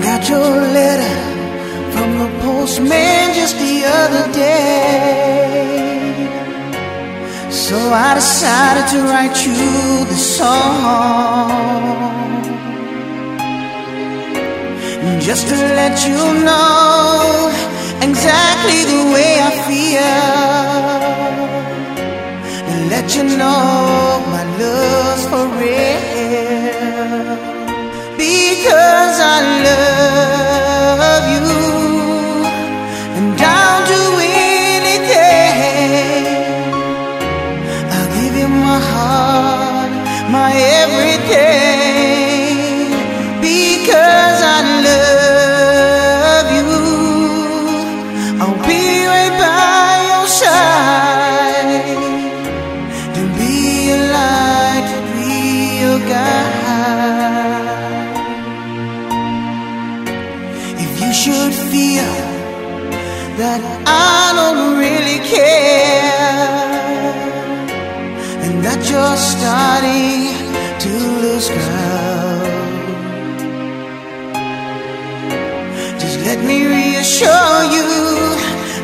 got your letter from the postman just the other day. So I decided to write you this song. Just to let you know exactly the way I feel. And let you know my love's for real. Because I love you. That I don't really care. And that you're starting to lose ground. Just let me reassure you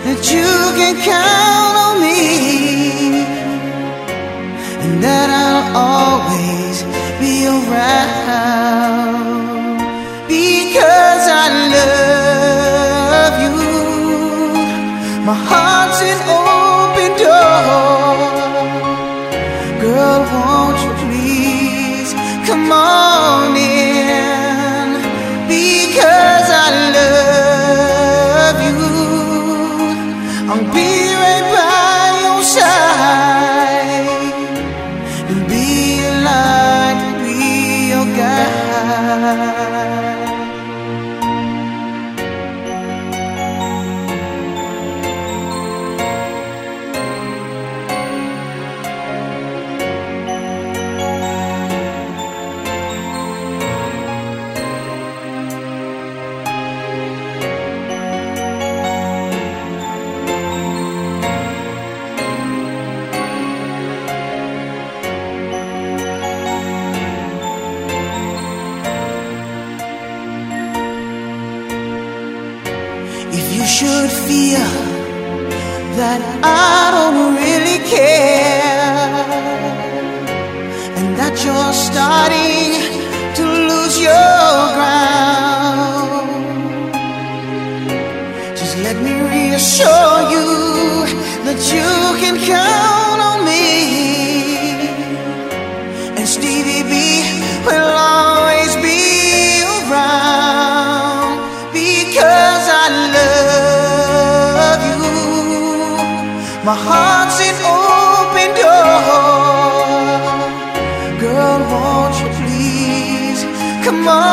that you can count on me. And that I'll always be around My heart's an open door. Girl, won't should feel that I don't really care and that you're starting to lose your ground, just let me reassure you My heart's an open door. Girl, won't you please come on